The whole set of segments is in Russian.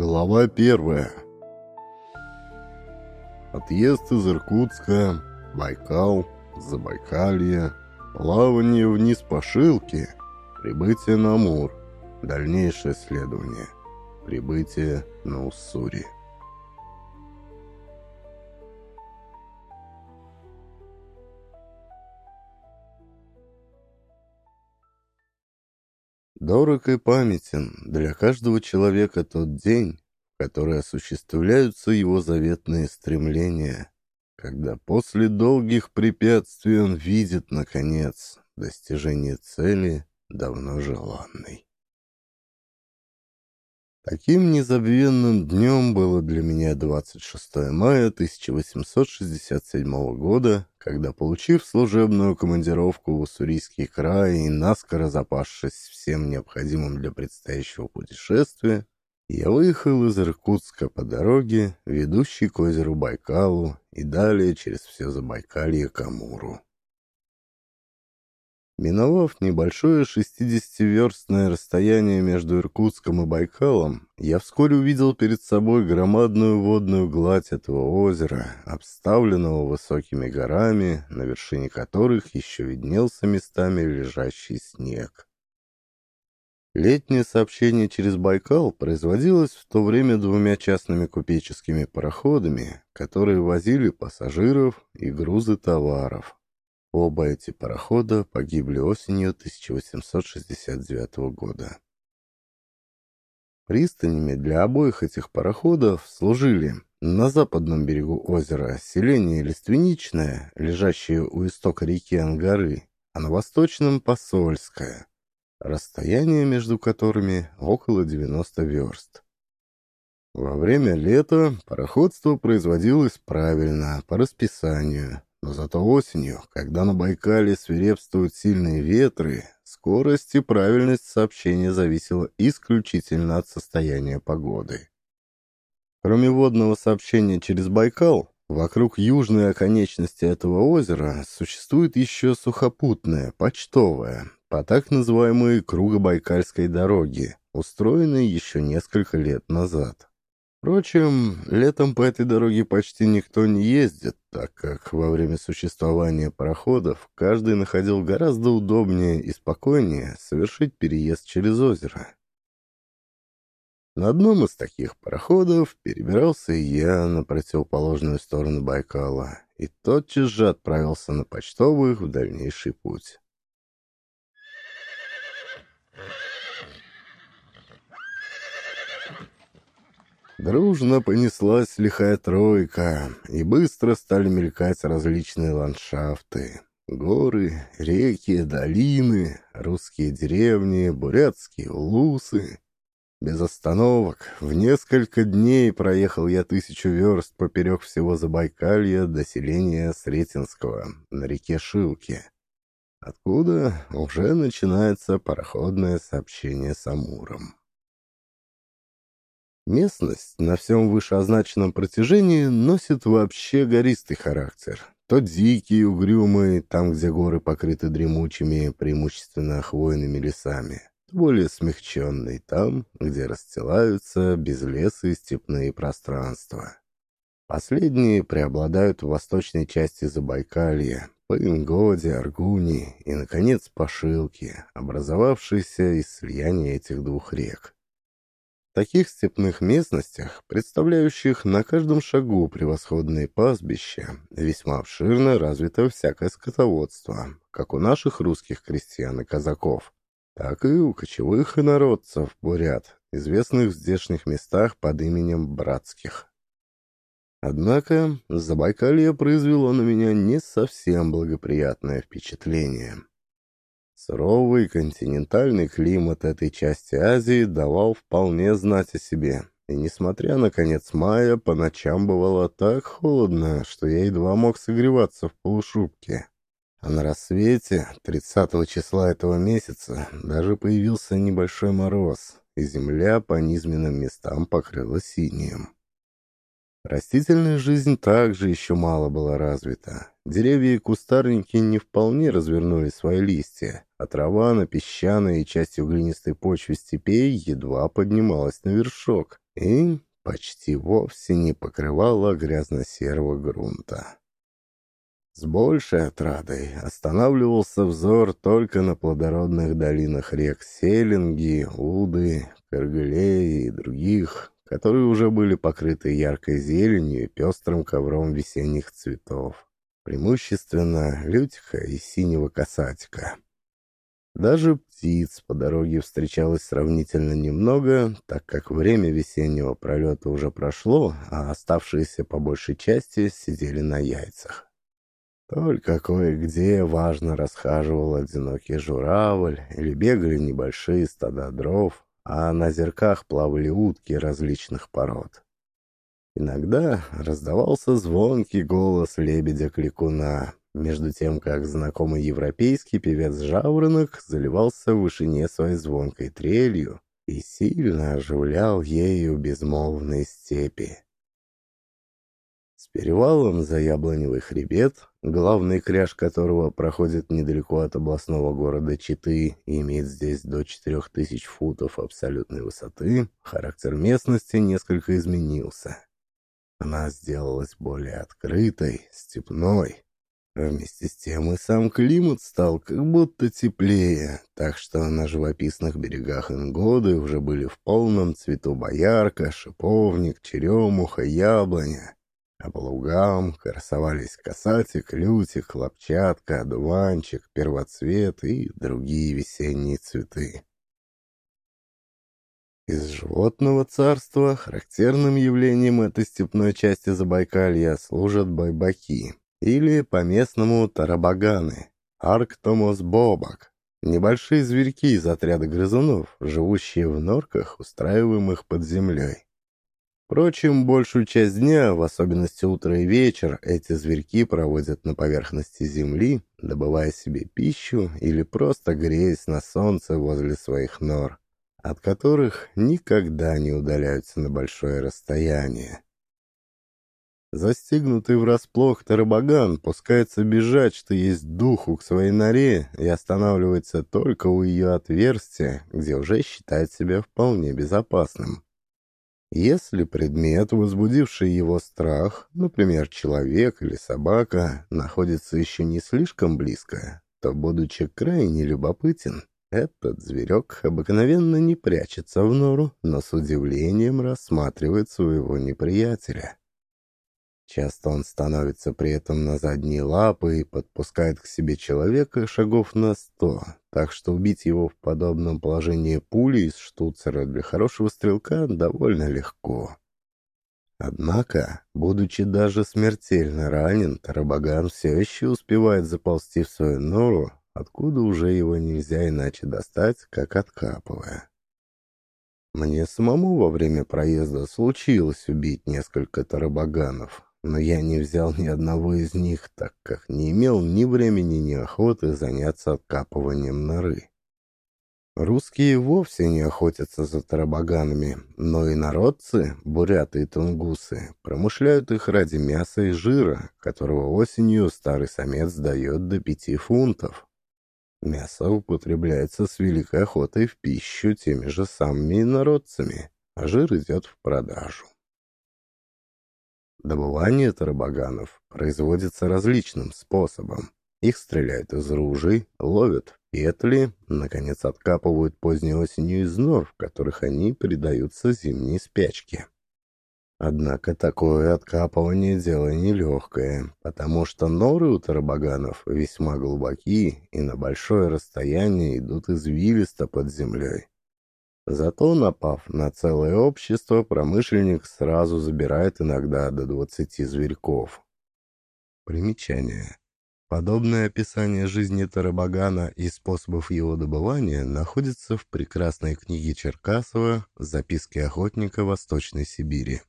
Глава первая. Отъезд из Иркутска, Байкал, Забайкалье, плавание вниз по Шилке, прибытие на Амур, дальнейшее следование, прибытие на Уссури. Дорог и памятен для каждого человека тот день, в который осуществляются его заветные стремления, когда после долгих препятствий он видит, наконец, достижение цели, давно желанной. Таким незабвенным днем было для меня 26 мая 1867 года, когда, получив служебную командировку в Уссурийский край и наскоро запасшись всем необходимым для предстоящего путешествия, я выехал из Иркутска по дороге, ведущей к озеру Байкалу и далее через все Забайкалье к Амуру. Миновав небольшое 60-верстное расстояние между Иркутском и Байкалом, я вскоре увидел перед собой громадную водную гладь этого озера, обставленного высокими горами, на вершине которых еще виднелся местами лежащий снег. Летнее сообщение через Байкал производилось в то время двумя частными купеческими пароходами, которые возили пассажиров и грузы товаров. Оба эти парохода погибли осенью 1869 года. Пристанями для обоих этих пароходов служили на западном берегу озера селение Лиственничное, лежащее у истока реки Ангары, а на восточном – Посольское, расстояние между которыми около 90 верст. Во время лета пароходство производилось правильно, по расписанию, но зато осенью, когда на Байкале свирепствуют сильные ветры, скорость и правильность сообщения зависела исключительно от состояния погоды. Кроме водного сообщения через Байкал, вокруг южной оконечности этого озера существует еще сухопутное, почтовое, по так называемой Кругобайкальской дороге, устроенной еще несколько лет назад. Впрочем, летом по этой дороге почти никто не ездит, так как во время существования пароходов каждый находил гораздо удобнее и спокойнее совершить переезд через озеро. На одном из таких пароходов перебирался я на противоположную сторону Байкала и тотчас же отправился на почтовых в дальнейший путь. Дружно понеслась лихая тройка, и быстро стали мелькать различные ландшафты. Горы, реки, долины, русские деревни, бурятские улусы. Без остановок в несколько дней проехал я тысячу верст поперек всего Забайкалья до селения Сретенского на реке Шилки, откуда уже начинается пароходное сообщение с Амуром. Местность на всем вышеозначенном протяжении носит вообще гористый характер. То дикий, угрюмый, там, где горы покрыты дремучими, преимущественно хвойными лесами, более смягченный, там, где расстилаются безлесые степные пространства. Последние преобладают в восточной части Забайкалья, по Ингоде, Аргуни и, наконец, по Шилке, образовавшейся из слияния этих двух рек таких степных местностях, представляющих на каждом шагу превосходные пастбища, весьма обширно развито всякое скотоводство, как у наших русских крестьян и казаков, так и у кочевых инородцев, бурят, известных в здешних местах под именем Братских. Однако Забайкалье произвело на меня не совсем благоприятное впечатление. Суровый континентальный климат этой части Азии давал вполне знать о себе. И несмотря на конец мая, по ночам бывало так холодно, что я едва мог согреваться в полушубке. А на рассвете, 30 числа этого месяца, даже появился небольшой мороз, и земля по низменным местам покрылась синим. Растительная жизнь также еще мало была развита. Деревья и кустарники не вполне развернули свои листья, а трава на песчаной и частью глинистой почве степей едва поднималась на вершок и почти вовсе не покрывала грязно-серого грунта. С большей отрадой останавливался взор только на плодородных долинах рек Селинги, Уды, Каргалеи и других, которые уже были покрыты яркой зеленью и пестрым ковром весенних цветов, преимущественно лютика и синего касатика. Даже птиц по дороге встречалось сравнительно немного, так как время весеннего пролета уже прошло, а оставшиеся по большей части сидели на яйцах. Только кое-где важно расхаживал одинокий журавль или бегали небольшие стада дров, а на зерках плавали утки различных пород. Иногда раздавался звонкий голос лебедя-кликуна, между тем, как знакомый европейский певец-жаворонок заливался в вышине своей звонкой трелью и сильно оживлял ею безмолвные степи. С перевалом за Яблоневый хребет, главный кряж которого проходит недалеко от областного города Читы и имеет здесь до 4000 футов абсолютной высоты, характер местности несколько изменился. Она сделалась более открытой, степной. Вместе с тем и сам климат стал как будто теплее, так что на живописных берегах Ингоды уже были в полном цвету боярка, шиповник, черемуха, яблоня. А по лугам красовались касатик, лютик, хлопчатка, одуванчик, первоцвет и другие весенние цветы. Из животного царства характерным явлением этой степной части Забайкалья служат байбаки, или по-местному тарабаганы, арктомос бобак, небольшие зверьки из отряда грызунов, живущие в норках, устраиваемых под землей. Впрочем, большую часть дня, в особенности утро и вечер, эти зверьки проводят на поверхности земли, добывая себе пищу или просто греясь на солнце возле своих нор, от которых никогда не удаляются на большое расстояние. Застигнутый врасплох Тарабаган пускается бежать, что есть духу к своей норе и останавливается только у ее отверстия, где уже считает себя вполне безопасным. Если предмет, возбудивший его страх, например, человек или собака, находится еще не слишком близко, то, будучи крайне любопытен, этот зверек обыкновенно не прячется в нору, но с удивлением рассматривает своего неприятеля. Часто он становится при этом на задние лапы и подпускает к себе человека шагов на сто, так что убить его в подобном положении пули из штуцера для хорошего стрелка довольно легко. Однако, будучи даже смертельно ранен, Тарабаган все еще успевает заползти в свою нору, откуда уже его нельзя иначе достать, как откапывая. Мне самому во время проезда случилось убить несколько тарабаганов, но я не взял ни одного из них, так как не имел ни времени, ни охоты заняться откапыванием норы. Русские вовсе не охотятся за тарабаганами, но и народцы, буряты и тунгусы, промышляют их ради мяса и жира, которого осенью старый самец дает до пяти фунтов. Мясо употребляется с великой охотой в пищу теми же самыми народцами, а жир идет в продажу. Добывание тарабаганов производится различным способом. Их стреляют из ружей, ловят петли, наконец откапывают поздней осенью из нор, в которых они предаются зимней спячке. Однако такое откапывание дело нелегкое, потому что норы у тарабаганов весьма глубоки и на большое расстояние идут извилисто под землей. Зато, напав на целое общество, промышленник сразу забирает иногда до 20 зверьков. Примечание. Подобное описание жизни Тарабагана и способов его добывания находится в прекрасной книге Черкасова «Записки охотника Восточной Сибири».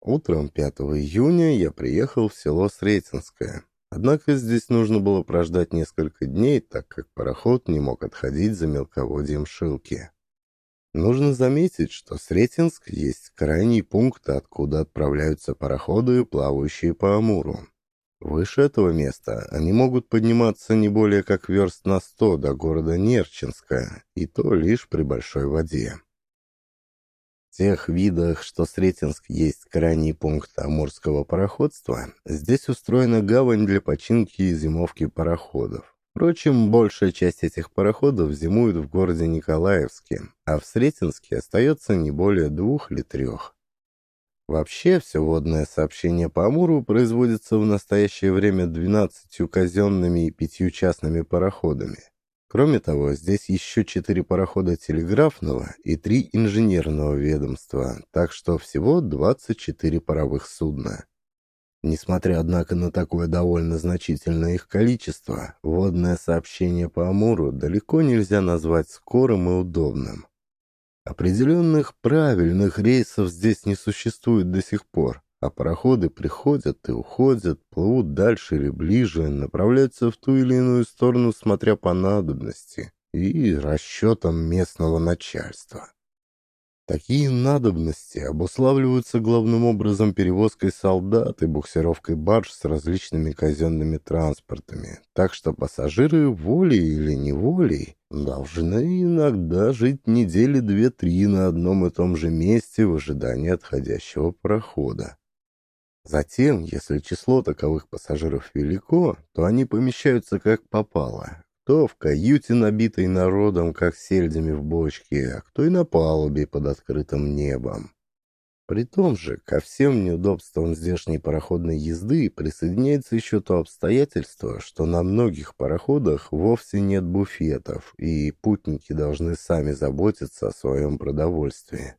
Утром 5 июня я приехал в село Сретенское, Однако здесь нужно было прождать несколько дней, так как пароход не мог отходить за мелководьем Шилки. Нужно заметить, что Сретенск есть крайний пункт, откуда отправляются пароходы, плавающие по Амуру. Выше этого места они могут подниматься не более как верст на сто до города Нерчинска, и то лишь при большой воде. Тех видах, что Сретенск есть крайний пункт амурского пароходства, здесь устроена гавань для починки и зимовки пароходов. Впрочем, большая часть этих пароходов зимует в городе Николаевске, а в Сретенске остается не более двух или трех. Вообще, все водное сообщение по Амуру производится в настоящее время 12 казенными и пятью частными пароходами. Кроме того, здесь еще четыре парохода телеграфного и три инженерного ведомства, так что всего 24 паровых судна. Несмотря, однако, на такое довольно значительное их количество, водное сообщение по Амуру далеко нельзя назвать скорым и удобным. Определенных правильных рейсов здесь не существует до сих пор, а пароходы приходят и уходят, плывут дальше или ближе, направляются в ту или иную сторону, смотря по надобности и расчетам местного начальства. Такие надобности обуславливаются главным образом перевозкой солдат и буксировкой барж с различными казенными транспортами, так что пассажиры волей или неволей должны иногда жить недели две-три на одном и том же месте в ожидании отходящего парохода. Затем, если число таковых пассажиров велико, то они помещаются как попало, кто в каюте, набитой народом, как сельдями в бочке, а кто и на палубе под открытым небом. При том же, ко всем неудобствам здешней пароходной езды присоединяется еще то обстоятельство, что на многих пароходах вовсе нет буфетов, и путники должны сами заботиться о своем продовольствии.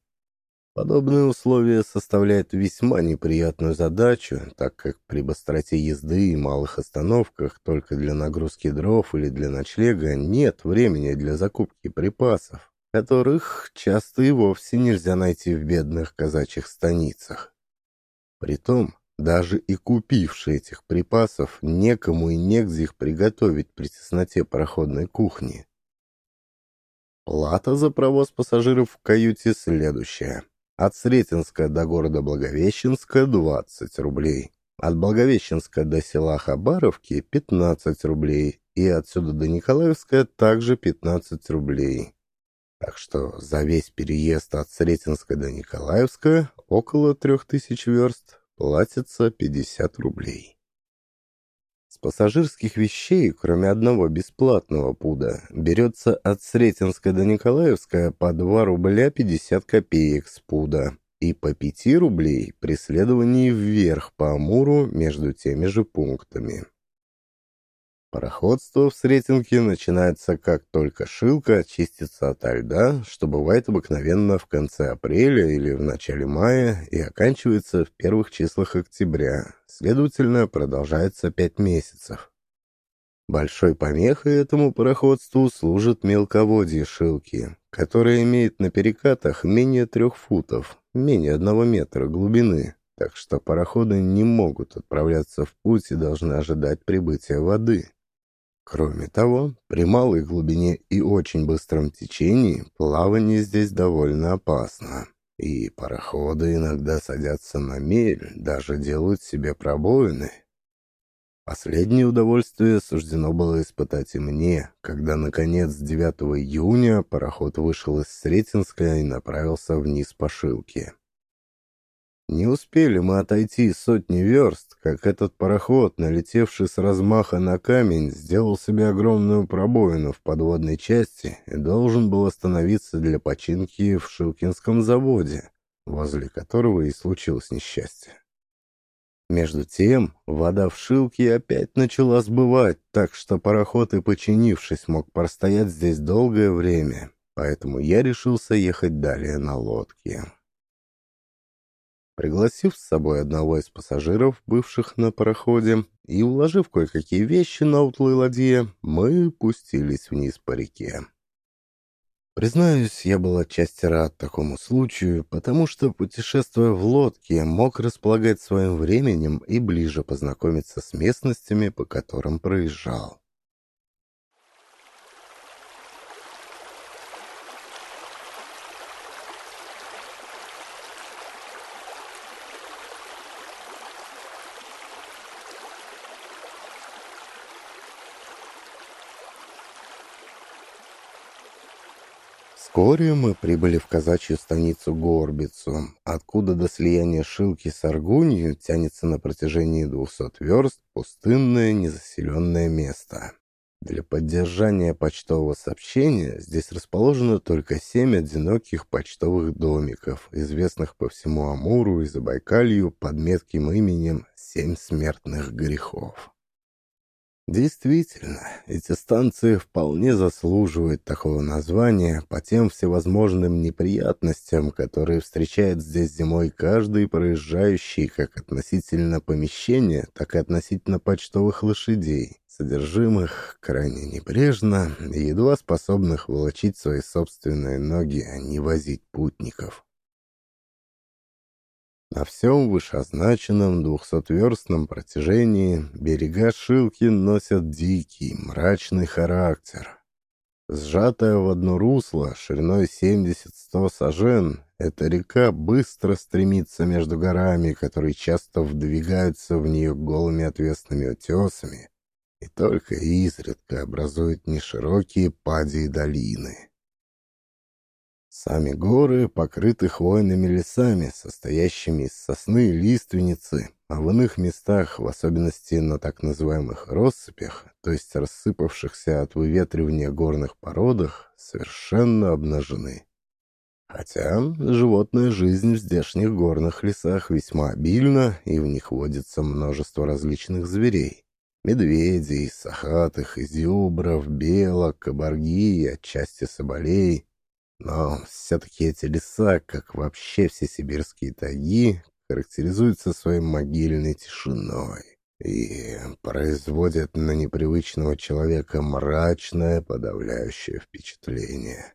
Подобные условия составляют весьма неприятную задачу, так как при быстроте езды и малых остановках только для нагрузки дров или для ночлега нет времени для закупки припасов, которых часто и вовсе нельзя найти в бедных казачьих станицах. Притом, даже и купившие этих припасов, некому и негде их приготовить при тесноте проходной кухни. Плата за провоз пассажиров в каюте следующая. От Сретенска до города Благовещенска 20 рублей. От Благовещенска до села Хабаровки 15 рублей. И отсюда до Николаевска также 15 рублей. Так что за весь переезд от Сретенска до Николаевска около 3000 верст платится 50 рублей пассажирских вещей, кроме одного бесплатного пуда, берется от Сретенска до Николаевска по 2 рубля 50 копеек с пуда и по 5 рублей при следовании вверх по Амуру между теми же пунктами. Пароходство в Сретенке начинается, как только шилка очистится от льда, что бывает обыкновенно в конце апреля или в начале мая и оканчивается в первых числах октября, следовательно, продолжается пять месяцев. Большой помехой этому пароходству служит мелководье шилки, которое имеет на перекатах менее трех футов, менее одного метра глубины, так что пароходы не могут отправляться в путь и должны ожидать прибытия воды. Кроме того, при малой глубине и очень быстром течении плавание здесь довольно опасно. И пароходы иногда садятся на мель, даже делают себе пробоины. Последнее удовольствие суждено было испытать и мне, когда, наконец, 9 июня пароход вышел из Сретенска и направился вниз по Шилке. Не успели мы отойти сотни верст, как этот пароход, налетевший с размаха на камень, сделал себе огромную пробоину в подводной части и должен был остановиться для починки в Шилкинском заводе, возле которого и случилось несчастье. Между тем, вода в Шилке опять начала сбывать, так что пароход и починившись мог простоять здесь долгое время, поэтому я решился ехать далее на лодке. Пригласив с собой одного из пассажиров, бывших на пароходе, и уложив кое-какие вещи на утлой ладье, мы пустились вниз по реке. Признаюсь, я был отчасти рад такому случаю, потому что, путешествуя в лодке, мог располагать своим временем и ближе познакомиться с местностями, по которым проезжал. Вскоре мы прибыли в казачью станицу Горбицу, откуда до слияния Шилки с Аргунью тянется на протяжении двухсот верст пустынное незаселенное место. Для поддержания почтового сообщения здесь расположено только семь одиноких почтовых домиков, известных по всему Амуру и Забайкалью под метким именем «Семь смертных грехов». Действительно, эти станции вполне заслуживают такого названия по тем всевозможным неприятностям, которые встречает здесь зимой каждый проезжающий как относительно помещения, так и относительно почтовых лошадей, содержимых крайне небрежно едва способных волочить свои собственные ноги, а не возить путников. На всем вышеозначенном двухсотверстном протяжении берега Шилки носят дикий, мрачный характер. Сжатая в одно русло, шириной 70-100 сажен, эта река быстро стремится между горами, которые часто вдвигаются в нее голыми отвесными утесами, и только изредка образует неширокие пади и долины. Сами горы покрыты хвойными лесами, состоящими из сосны и лиственницы, а в иных местах, в особенности на так называемых россыпях, то есть рассыпавшихся от выветривания горных породах, совершенно обнажены. Хотя животная жизнь в здешних горных лесах весьма обильна, и в них водится множество различных зверей. Медведей, сахатых, изюбров, белок, кабарги, отчасти соболей — но все-таки эти леса, как вообще все сибирские тайги, характеризуются своей могильной тишиной и производят на непривычного человека мрачное подавляющее впечатление.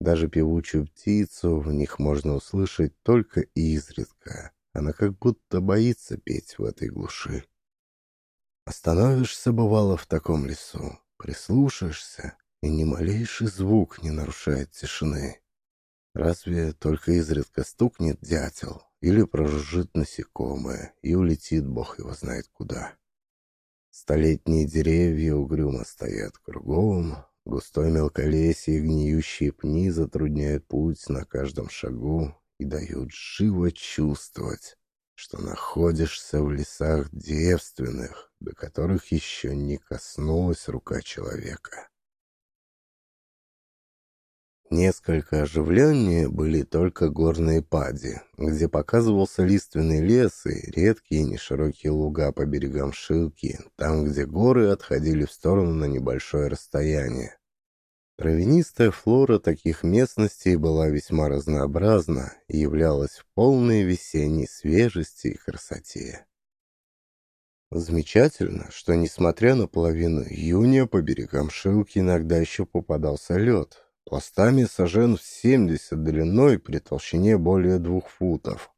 Даже певучую птицу в них можно услышать только изредка. Она как будто боится петь в этой глуши. Остановишься, бывало, в таком лесу, прислушаешься, и ни малейший звук не нарушает тишины. Разве только изредка стукнет дятел или прожужжит насекомое и улетит бог его знает куда. Столетние деревья угрюмо стоят кругом, густой мелколесье и гниющие пни затрудняют путь на каждом шагу и дают живо чувствовать, что находишься в лесах девственных, до которых еще не коснулась рука человека. Несколько оживленнее были только горные пади, где показывался лиственный лес и редкие неширокие луга по берегам Шилки, там, где горы отходили в сторону на небольшое расстояние. Травянистая флора таких местностей была весьма разнообразна и являлась в полной весенней свежести и красоте. Замечательно, что, несмотря на половину июня, по берегам Шилки иногда еще попадался лед, пластами сажен в 70 длиной при толщине более двух футов.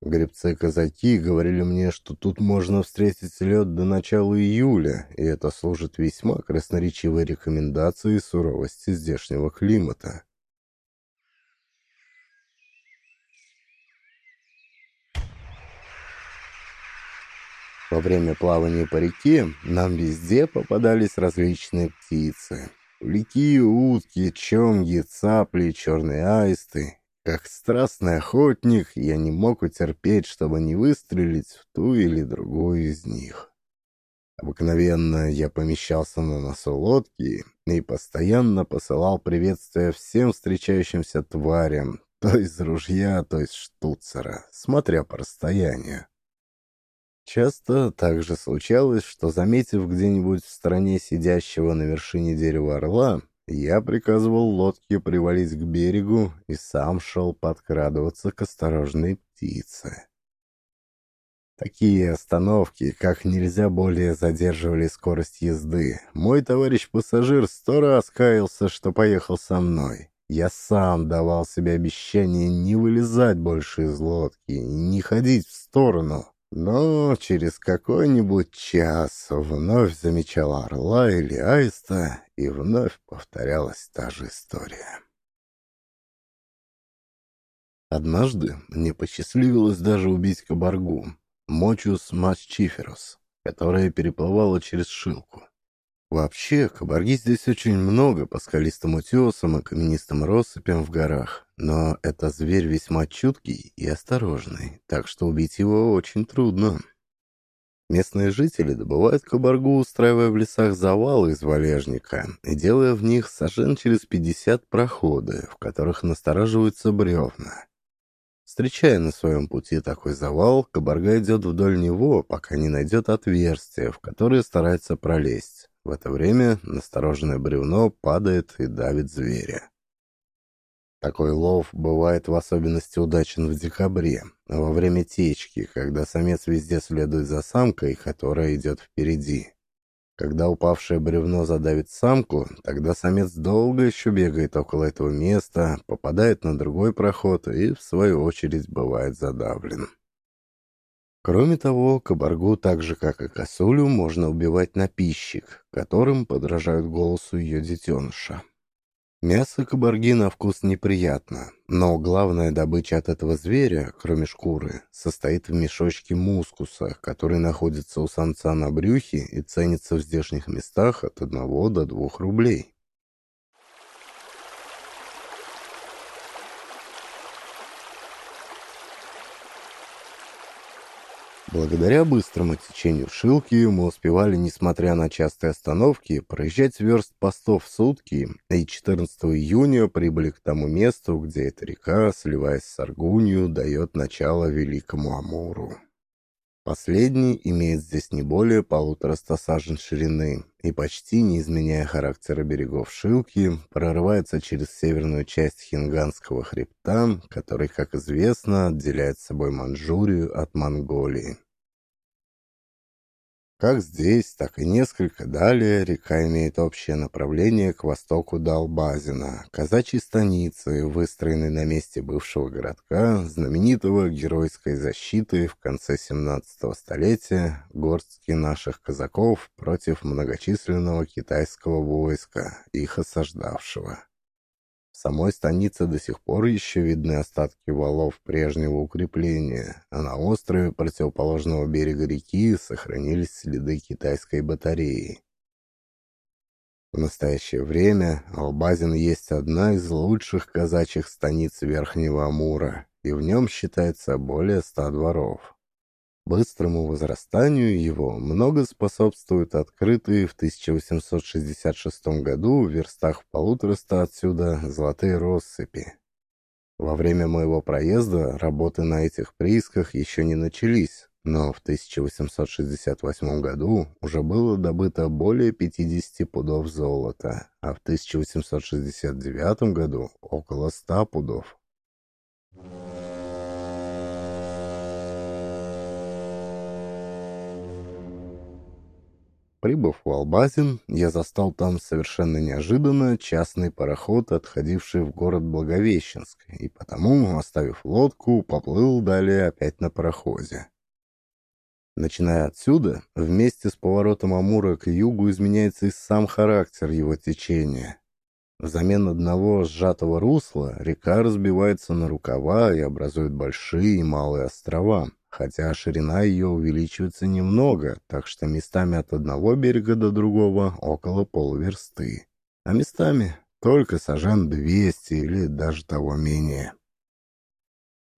Гребцы-казаки говорили мне, что тут можно встретить лед до начала июля, и это служит весьма красноречивой рекомендацией суровости здешнего климата. Во время плавания по реке нам везде попадались различные птицы. Лики, утки, чонги, цапли, черные аисты. Как страстный охотник, я не мог утерпеть, чтобы не выстрелить в ту или другую из них. Обыкновенно я помещался на носу лодки и постоянно посылал приветствия всем встречающимся тварям, то из ружья, то из штуцера, смотря по расстоянию. Часто также случалось, что, заметив где-нибудь в стороне сидящего на вершине дерева орла, я приказывал лодке привалить к берегу и сам шел подкрадываться к осторожной птице. Такие остановки как нельзя более задерживали скорость езды. Мой товарищ-пассажир сто раз каялся, что поехал со мной. Я сам давал себе обещание не вылезать больше из лодки и не ходить в сторону. Но через какой-нибудь час вновь замечал орла или аиста, и вновь повторялась та же история. Однажды мне посчастливилось даже убить кабаргу, Мочус масчиферус, которая переплывала через шилку. Вообще, кабарги здесь очень много по скалистым утесам и каменистым россыпям в горах, но это зверь весьма чуткий и осторожный, так что убить его очень трудно. Местные жители добывают кабаргу, устраивая в лесах завалы из валежника и делая в них сажен через 50 проходы, в которых настораживаются бревна. Встречая на своем пути такой завал, кабарга идет вдоль него, пока не найдет отверстие, в которое старается пролезть. В это время настороженное бревно падает и давит зверя. Такой лов бывает в особенности удачен в декабре, во время течки, когда самец везде следует за самкой, которая идет впереди. Когда упавшее бревно задавит самку, тогда самец долго еще бегает около этого места, попадает на другой проход и, в свою очередь, бывает задавлен. Кроме того, кабаргу, так же как и косулю, можно убивать на пищик, которым подражают голосу ее детеныша. Мясо кабарги на вкус неприятно, но главная добыча от этого зверя, кроме шкуры, состоит в мешочке мускуса, который находится у самца на брюхе и ценится в здешних местах от одного до двух рублей. Благодаря быстрому течению Шилки мы успевали, несмотря на частые остановки, проезжать верст постов в сутки, и 14 июня прибыли к тому месту, где эта река, сливаясь с Аргунью, дает начало Великому Амуру. Последний имеет здесь не более полутораста сажен ширины и, почти не изменяя характера берегов Шилки, прорывается через северную часть Хинганского хребта, который, как известно, отделяет собой Манчжурию от Монголии. Как здесь, так и несколько далее река имеет общее направление к востоку до Албазина, казачьей станицы, выстроенной на месте бывшего городка, знаменитого геройской защиты в конце 17 столетия горстки наших казаков против многочисленного китайского войска, их осаждавшего. Самой станице до сих пор еще видны остатки валов прежнего укрепления, а на острове противоположного берега реки сохранились следы китайской батареи. В настоящее время Албазин есть одна из лучших казачьих станиц Верхнего Амура, и в нем считается более ста дворов. Быстрому возрастанию его много способствуют открытые в 1866 году в верстах полутораста отсюда золотые россыпи. Во время моего проезда работы на этих приисках еще не начались, но в 1868 году уже было добыто более 50 пудов золота, а в 1869 году около 100 пудов. Прибыв в Албазин, я застал там совершенно неожиданно частный пароход, отходивший в город Благовещенск, и потому, оставив лодку, поплыл далее опять на пароходе. Начиная отсюда, вместе с поворотом Амура к югу изменяется и сам характер его течения. Взамен одного сжатого русла река разбивается на рукава и образует большие и малые острова хотя ширина ее увеличивается немного, так что местами от одного берега до другого около полуверсты, а местами только сажен 200 или даже того менее.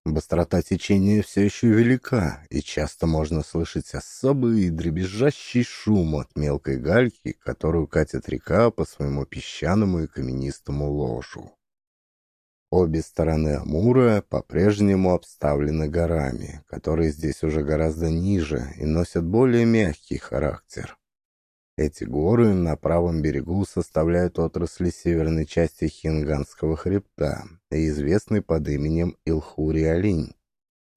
Быстрота течения все еще велика, и часто можно слышать особый дребезжащий шум от мелкой гальки, которую катит река по своему песчаному и каменистому ложу. Обе стороны Амура по-прежнему обставлены горами, которые здесь уже гораздо ниже и носят более мягкий характер. Эти горы на правом берегу составляют отрасли северной части Хинганского хребта и известны под именем Илхури-Алинь.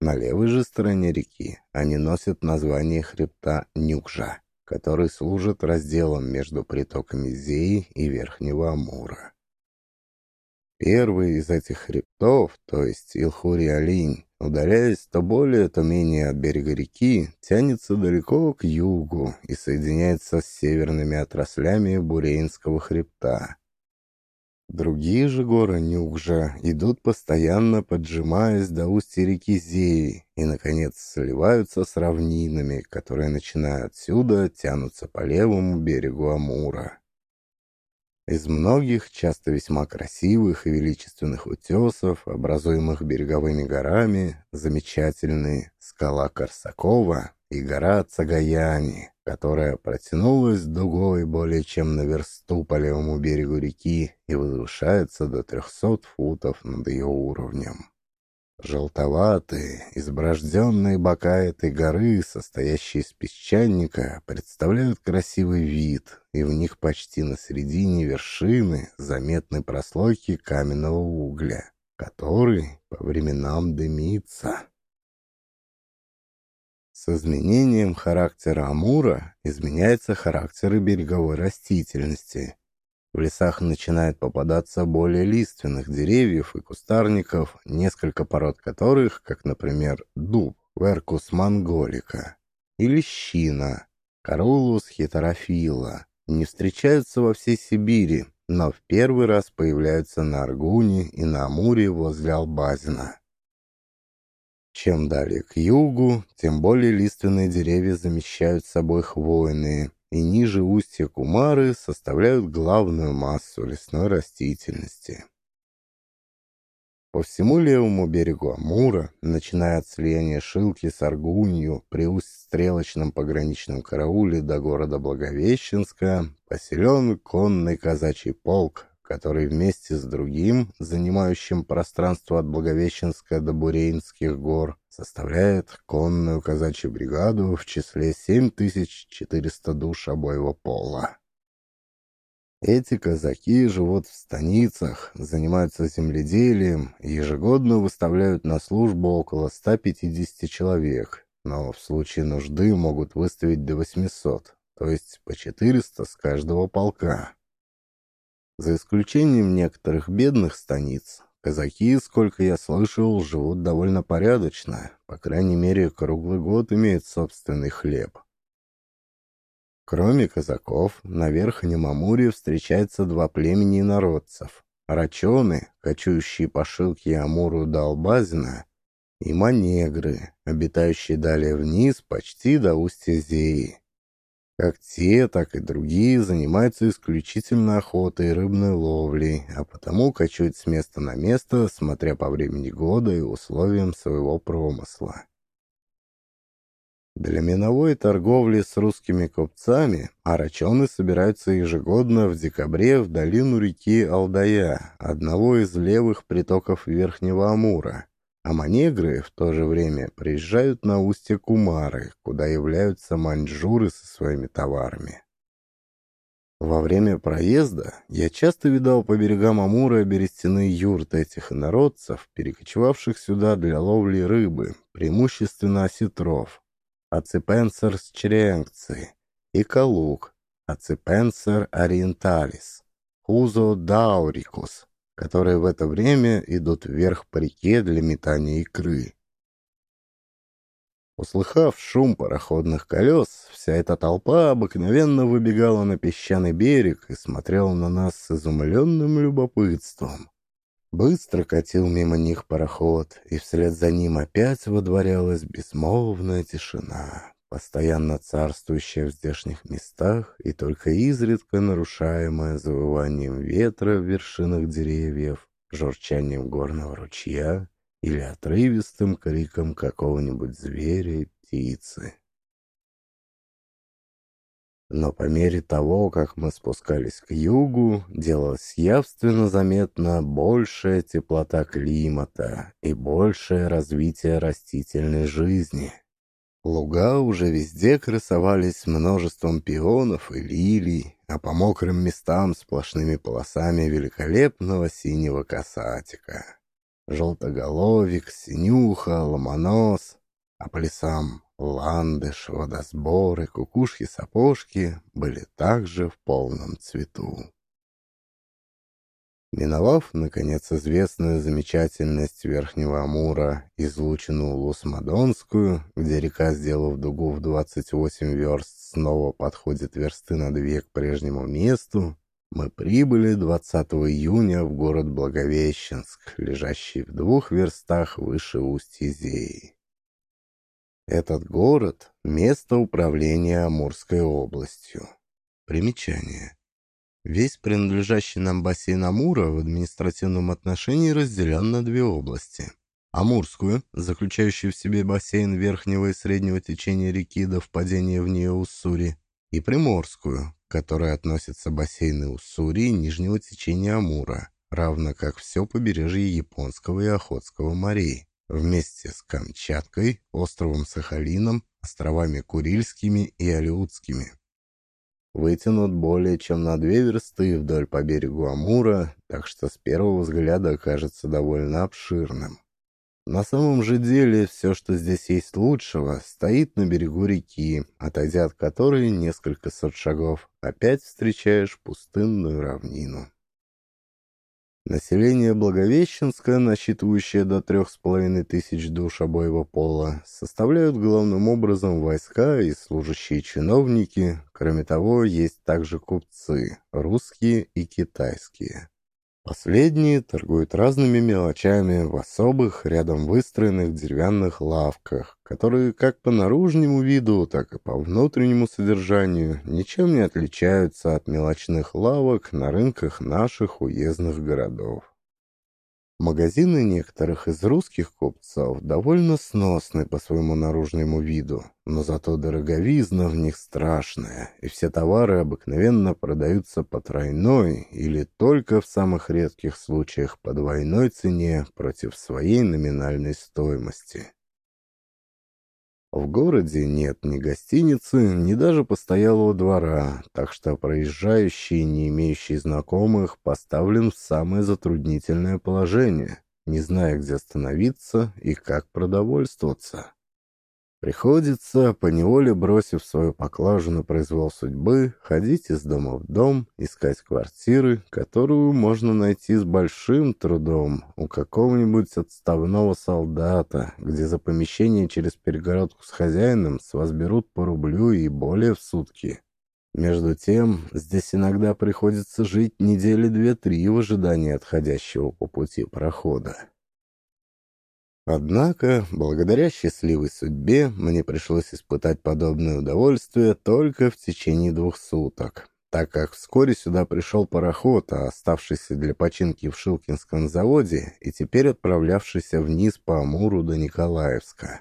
На левой же стороне реки они носят название хребта Нюкжа, который служит разделом между притоками Зеи и Верхнего Амура. Первый из этих хребтов, то есть Илхури-Алинь, удаляясь то более, то менее от берега реки, тянется далеко к югу и соединяется с северными отраслями Бурейнского хребта. Другие же горы Нюкжа идут постоянно, поджимаясь до устья реки Зеи и, наконец, сливаются с равнинами, которые, начиная отсюда, тянутся по левому берегу Амура. Из многих, часто весьма красивых и величественных утесов, образуемых береговыми горами, замечательны скала Корсакова и гора Цагаяни, которая протянулась дугой более чем на версту по левому берегу реки и возвышается до 300 футов над ее уровнем. Желтоватые, изброжденные бока этой горы, состоящие из песчаника, представляют красивый вид, и в них почти на середине вершины заметны прослойки каменного угля, который по временам дымится. С изменением характера Амура изменяется характер и береговой растительности, в лесах начинает попадаться более лиственных деревьев и кустарников, несколько пород которых, как, например, дуб, веркус монголика, или щина, карулус хетерофила, не встречаются во всей Сибири, но в первый раз появляются на Аргуне и на Амуре возле Албазина. Чем далее к югу, тем более лиственные деревья замещают собой хвойные, и ниже устья Кумары составляют главную массу лесной растительности. По всему левому берегу Амура, начиная от слияния Шилки с Аргунью при усть-стрелочном пограничном карауле до города Благовещенска, поселен конный казачий полк, который вместе с другим, занимающим пространство от Благовещенска до Бурейнских гор, составляет конную казачью бригаду в числе 7400 душ обоего пола. Эти казаки живут в станицах, занимаются земледелием ежегодно выставляют на службу около 150 человек, но в случае нужды могут выставить до 800, то есть по 400 с каждого полка. За исключением некоторых бедных станиц, Казаки, сколько я слышал, живут довольно порядочно. По крайней мере, круглый год имеют собственный хлеб. Кроме казаков, на Верхнем Амуре встречается два племени народцев. Рачоны, кочующие по шилке Амуру до Албазина, и манегры, обитающие далее вниз почти до устья Зеи. Как те, так и другие занимаются исключительно охотой и рыбной ловлей, а потому кочуют с места на место, смотря по времени года и условиям своего промысла. Для миновой торговли с русскими купцами арачоны собираются ежегодно в декабре в долину реки Алдая, одного из левых притоков Верхнего Амура, а манегры в то же время приезжают на устье Кумары, куда являются маньчжуры со своими товарами. Во время проезда я часто видал по берегам Амура берестяные юрты этих инородцев, перекочевавших сюда для ловли рыбы, преимущественно осетров, аципенсер черенкци и калук, аципенсер ориенталис, хузо даурикус, которые в это время идут вверх по реке для метания икры. Услыхав шум пароходных колес, вся эта толпа обыкновенно выбегала на песчаный берег и смотрела на нас с изумленным любопытством. Быстро катил мимо них пароход, и вслед за ним опять водворялась безмолвная тишина постоянно царствующая в здешних местах и только изредка нарушаемая завыванием ветра в вершинах деревьев, журчанием горного ручья или отрывистым криком какого-нибудь зверя и птицы. Но по мере того, как мы спускались к югу, делалась явственно заметна большая теплота климата и большее развитие растительной жизни. Луга уже везде красовались множеством пионов и лилий, а по мокрым местам сплошными полосами великолепного синего касатика. Желтоголовик, синюха, ломонос, а по лесам ландыш, водосборы, кукушки-сапожки были также в полном цвету. Миновав, наконец, известную замечательность Верхнего Амура, излученную Лус-Мадонскую, где река, сделав дугу в 28 верст, снова подходит версты на две к прежнему месту, Мы прибыли 20 июня в город Благовещенск, лежащий в двух верстах выше устья Зеи. Этот город – место управления Амурской областью. Примечание. Весь принадлежащий нам бассейн Амура в административном отношении разделен на две области. Амурскую, заключающую в себе бассейн верхнего и среднего течения реки до впадения в нее Уссури, и Приморскую, к которой относятся бассейны Уссури и нижнего течения Амура, равно как все побережье Японского и Охотского морей вместе с Камчаткой, островом Сахалином, островами Курильскими и Алиутскими. Вытянут более чем на две версты вдоль по берегу Амура, так что с первого взгляда кажется довольно обширным. На самом же деле все, что здесь есть лучшего, стоит на берегу реки, отойдя от которой несколько сот шагов, опять встречаешь пустынную равнину. Население Благовещенска, насчитывающее до трех с половиной тысяч душ обоего пола, составляют главным образом войска и служащие чиновники. Кроме того, есть также купцы, русские и китайские. Последние торгуют разными мелочами в особых, рядом выстроенных деревянных лавках, которые как по наружнему виду, так и по внутреннему содержанию ничем не отличаются от мелочных лавок на рынках наших уездных городов. Магазины некоторых из русских купцов довольно сносны по своему наружному виду, но зато дороговизна в них страшная, и все товары обыкновенно продаются по тройной или только в самых редких случаях по двойной цене против своей номинальной стоимости. В городе нет ни гостиницы, ни даже постоялого двора, так что проезжающий, не имеющий знакомых, поставлен в самое затруднительное положение, не зная, где остановиться и как продовольствоваться. Приходится, поневоле бросив свою поклажу на произвол судьбы, ходить из дома в дом, искать квартиры, которую можно найти с большим трудом у какого-нибудь отставного солдата, где за помещение через перегородку с хозяином с вас берут по рублю и более в сутки. Между тем, здесь иногда приходится жить недели две-три в ожидании отходящего по пути прохода. Однако, благодаря счастливой судьбе, мне пришлось испытать подобное удовольствие только в течение двух суток, так как вскоре сюда пришел пароход, оставшийся для починки в Шилкинском заводе и теперь отправлявшийся вниз по Амуру до Николаевска.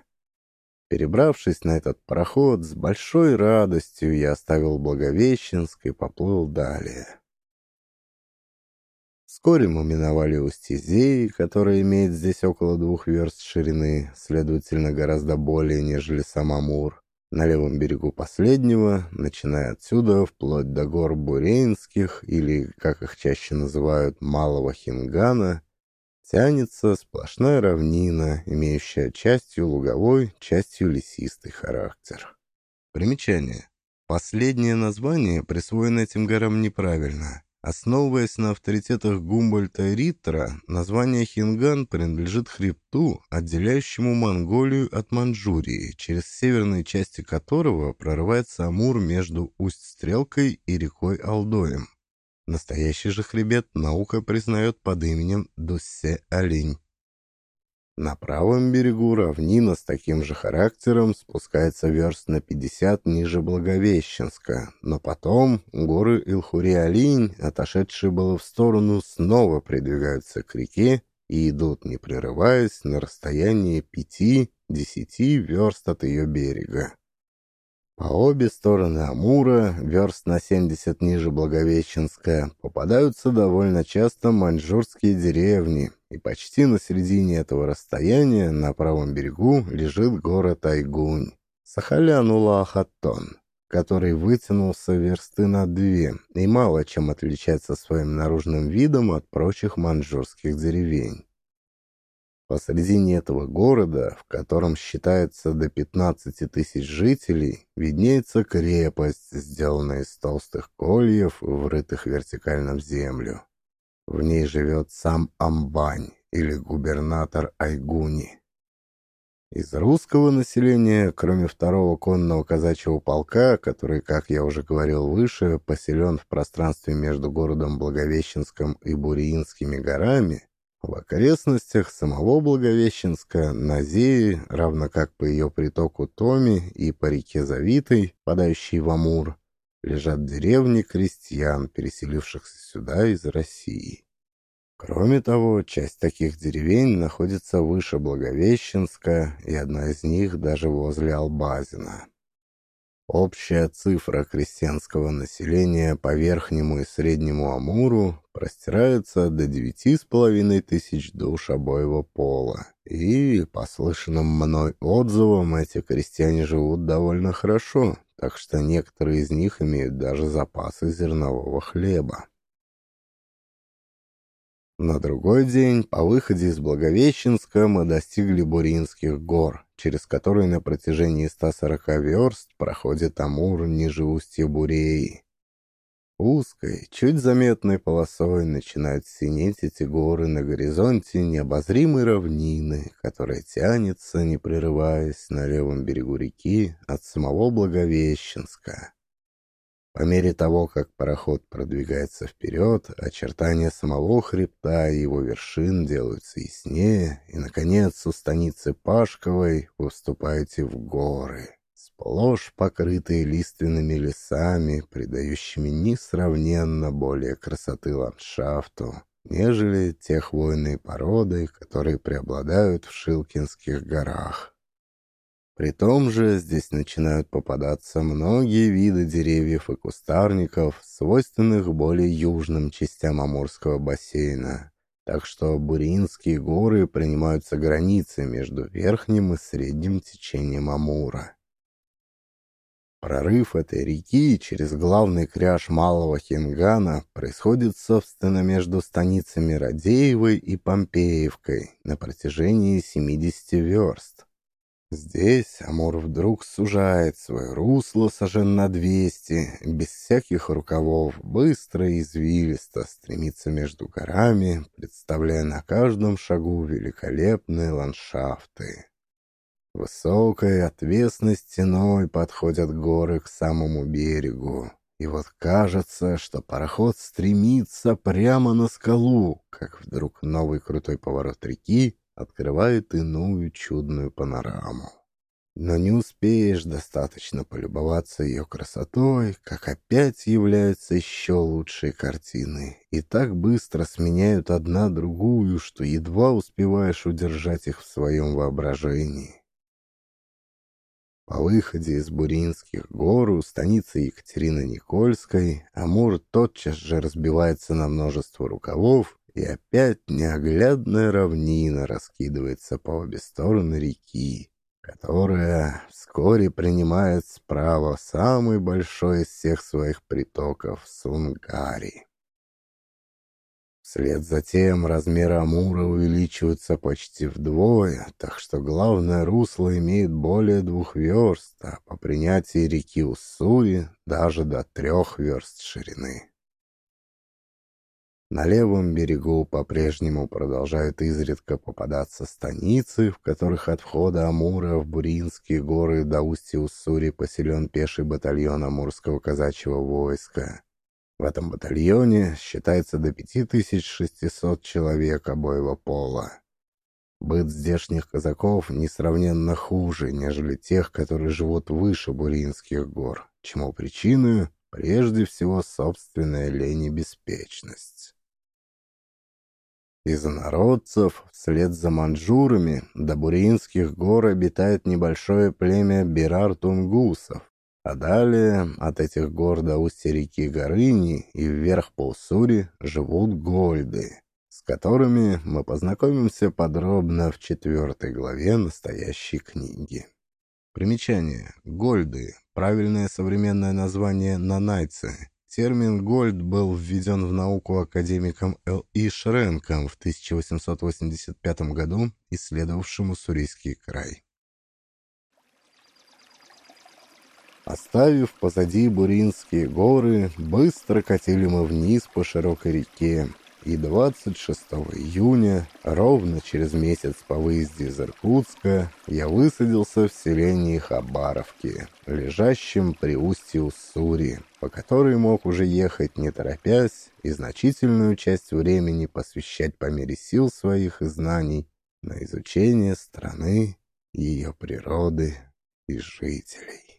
Перебравшись на этот пароход, с большой радостью я оставил Благовещенск и поплыл далее. Вскоре мы миновали устье которая имеет здесь около двух верст ширины, следовательно, гораздо более, нежели сам Амур. На левом берегу последнего, начиная отсюда, вплоть до гор Бурейнских, или, как их чаще называют, Малого Хингана, тянется сплошная равнина, имеющая частью луговой, частью лесистый характер. Примечание. Последнее название присвоено этим горам неправильно. Основываясь на авторитетах Гумбольта и Риттера, название Хинган принадлежит хребту, отделяющему Монголию от Манчжурии, через северные части которого прорывается Амур между Усть-Стрелкой и рекой Алдоем. Настоящий же хребет наука признает под именем Дуссе-Олень. На правом берегу равнина с таким же характером спускается верст на 50 ниже Благовещенска, но потом горы Илхури-Алинь, отошедшие было в сторону, снова придвигаются к реке и идут, не прерываясь, на расстоянии 5-10 верст от ее берега. По обе стороны Амура, верст на 70 ниже Благовещенска, попадаются довольно часто маньчжурские деревни, и почти на середине этого расстояния на правом берегу лежит город Айгунь, Сахалян-Ула-Хаттон, который вытянулся версты на две и мало чем отличается своим наружным видом от прочих маньчжурских деревень. Посредине этого города, в котором считается до 15 тысяч жителей, виднеется крепость, сделанная из толстых кольев, врытых вертикально в землю. В ней живет сам Амбань или губернатор Айгуни. Из русского населения, кроме второго конного казачьего полка, который, как я уже говорил выше, поселен в пространстве между городом Благовещенском и Буриинскими горами, в окрестностях самого Благовещенска, на Зее, равно как по ее притоку Томи и по реке Завитой, падающей в Амур, лежат деревни крестьян, переселившихся сюда из России. Кроме того, часть таких деревень находится выше Благовещенска, и одна из них даже возле Албазина. Общая цифра крестьянского населения по Верхнему и Среднему Амуру простирается до девяти с половиной тысяч душ обоего пола. И, по слышанным мной отзывам, эти крестьяне живут довольно хорошо, так что некоторые из них имеют даже запасы зернового хлеба. На другой день, по выходе из Благовещенска, мы достигли Буринских гор, через которые на протяжении 140 верст проходит Амур ниже устья Буреи. Узкой, чуть заметной полосой начинают синеть эти горы на горизонте необозримой равнины, которая тянется, не прерываясь, на левом берегу реки от самого Благовещенска. По мере того, как пароход продвигается вперед, очертания самого хребта и его вершин делаются яснее, и, наконец, у станицы Пашковой вы вступаете в горы, сплошь покрытые лиственными лесами, придающими несравненно более красоты ландшафту, нежели те хвойные породы, которые преобладают в Шилкинских горах. При том же здесь начинают попадаться многие виды деревьев и кустарников, свойственных более южным частям Амурского бассейна. Так что Буринские горы принимаются границей между верхним и средним течением Амура. Прорыв этой реки через главный кряж Малого Хингана происходит, собственно, между станицами Радеевой и Помпеевкой на протяжении 70 верст. Здесь Амур вдруг сужает свое русло сожен на двести, без всяких рукавов, быстро и извилисто стремится между горами, представляя на каждом шагу великолепные ландшафты. Высокой отвесной стеной подходят горы к самому берегу. И вот кажется, что пароход стремится прямо на скалу, как вдруг новый крутой поворот реки открывает иную чудную панораму. Но не успеешь достаточно полюбоваться ее красотой, как опять являются еще лучшие картины, и так быстро сменяют одна другую, что едва успеваешь удержать их в своем воображении. По выходе из Буринских гор у станицы Екатерины Никольской Амур тотчас же разбивается на множество рукавов и опять неоглядная равнина раскидывается по обе стороны реки, которая вскоре принимает справа самый большой из всех своих притоков Сунгари. Вслед за тем размеры Амура увеличиваются почти вдвое, так что главное русло имеет более двух верст, а по принятии реки Уссури даже до трех верст ширины. На левом берегу по-прежнему продолжают изредка попадаться станицы, в которых от входа Амура в Буринские горы до устья Уссури поселен пеший батальон Амурского казачьего войска. В этом батальоне считается до 5600 человек обоего пола. Быт здешних казаков несравненно хуже, нежели тех, которые живут выше Буринских гор, чему причиной прежде всего собственная лень и беспечность. Из народцев, вслед за манжурами, до Буринских гор обитает небольшое племя Бирар-Тунгусов, а далее от этих гор до устья реки Горыни и вверх по Уссури живут гольды, с которыми мы познакомимся подробно в четвертой главе настоящей книги. Примечание. Гольды. Правильное современное название нанайцы Термин «гольд» был введен в науку академиком Л. И. Шренком в 1885 году, исследовавшим Уссурийский край. Оставив позади Буринские горы, быстро катили мы вниз по широкой реке, и 26 июня, ровно через месяц по выезде из Иркутска, я высадился в селении Хабаровки, лежащем при устье Уссури, по которой мог уже ехать не торопясь и значительную часть времени посвящать по мере сил своих и знаний на изучение страны, ее природы и жителей.